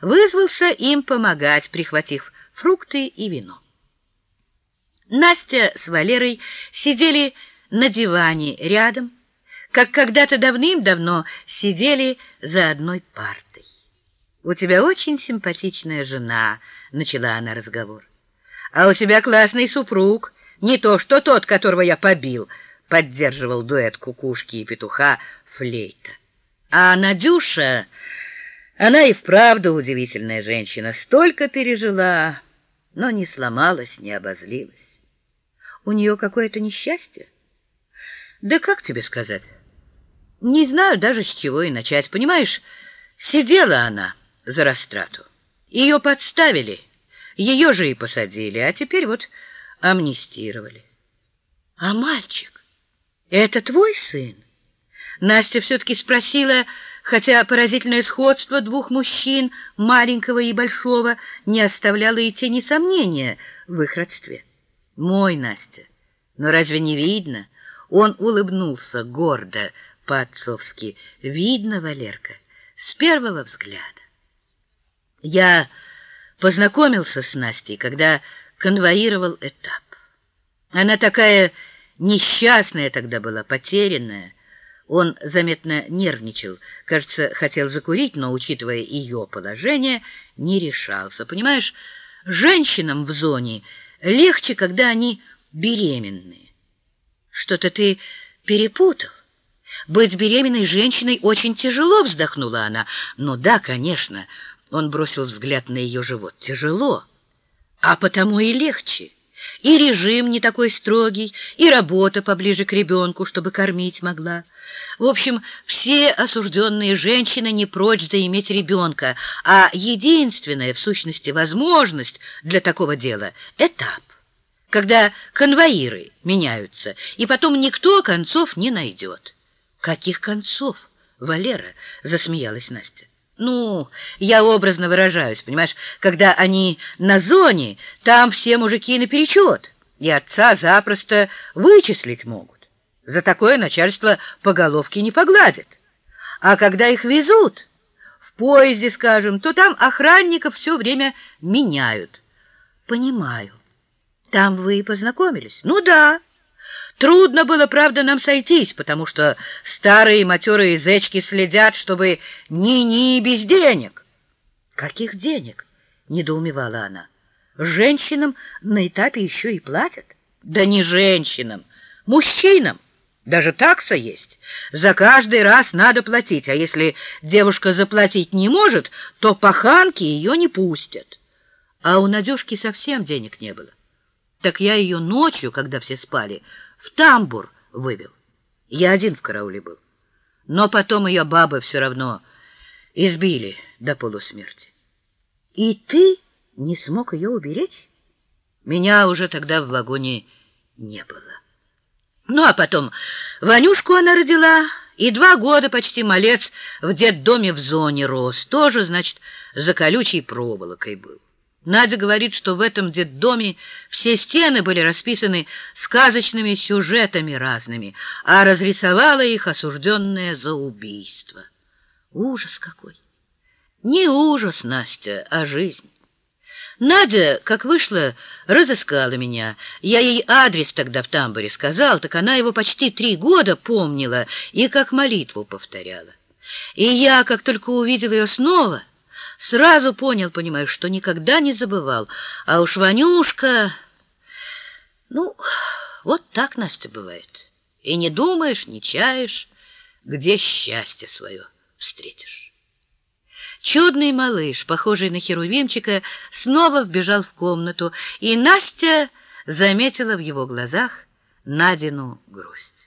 вызвался им помогать, прихватив фрукты и вино. Настя с Валерой сидели на диване рядом, как когда-то давным-давно сидели за одной партой. «У тебя очень симпатичная жена», — начала она разговор. «А у тебя классный супруг, не то что тот, которого я побил», — поддерживал дуэт кукушки и петуха флейта. А Надюша, она и вправду удивительная женщина, столько пережила, но не сломалась, не обозлилась. У нее какое-то несчастье? Да как тебе сказать? Не знаю даже с чего и начать. Понимаешь, сидела она за растрату. Ее подставили, ее же и посадили, а теперь вот амнистировали. А мальчик — это твой сын? Настя все-таки спросила, хотя поразительное сходство двух мужчин, маленького и большого, не оставляло и тени сомнения в их родстве. «Мой, Настя, но разве не видно?» Он улыбнулся гордо, по-отцовски. «Видно, Валерка, с первого взгляда». Я познакомился с Настей, когда конвоировал этап. Она такая несчастная тогда была, потерянная. Он заметно нервничал, кажется, хотел закурить, но, учитывая ее положение, не решался. Понимаешь, женщинам в зоне легче, когда они беременные. Что-то ты перепутал. Быть беременной женщиной очень тяжело, вздохнула она. Ну да, конечно. Он бросил взгляд на ее живот. Тяжело, а потому и легче. И режим не такой строгий, и работа поближе к ребенку, чтобы кормить могла. В общем, все осужденные женщины не прочь заиметь ребенка, а единственная, в сущности, возможность для такого дела — этап, когда конвоиры меняются, и потом никто концов не найдет. «Каких концов, Валера?» — засмеялась Настя. Ну, я образно выражаюсь, понимаешь, когда они на зоне, там все мужики наперечет, и отца запросто вычислить могут. За такое начальство по головке не погладит. А когда их везут, в поезде, скажем, то там охранников все время меняют. Понимаю. Там вы и познакомились? Ну да. Трудно было, правда, нам сойтись, потому что старые матерые зечки следят, чтобы ни-ни без денег. Каких денег? недоумевала она. Женщинам на этапе еще и платят? Да не женщинам, мужчинам. Даже такса есть. За каждый раз надо платить, а если девушка заплатить не может, то паханки ее не пустят. А у Надюшки совсем денег не было. Так я ее ночью, когда все спали, в тамбур вывел. Я один в карауле был. Но потом ее бабы все равно избили до полусмерти. И ты не смог ее уберечь? Меня уже тогда в вагоне не было. Ну, а потом Ванюшку она родила, и два года почти малец в детдоме в зоне рос. Тоже, значит, за колючей проволокой был. Надя говорит, что в этом детдоме все стены были расписаны сказочными сюжетами разными, а разрисовала их осужденная за убийство. Ужас какой! Не ужас, Настя, а жизнь. Надя, как вышла, разыскала меня. Я ей адрес тогда в тамбуре сказал, так она его почти три года помнила и как молитву повторяла. И я, как только увидел ее снова, Сразу понял, понимаю, что никогда не забывал. А уж Ванюшка... Ну, вот так, Настя, бывает. И не думаешь, не чаешь, где счастье свое встретишь. Чудный малыш, похожий на Херувимчика, снова вбежал в комнату, и Настя заметила в его глазах Надину грусть.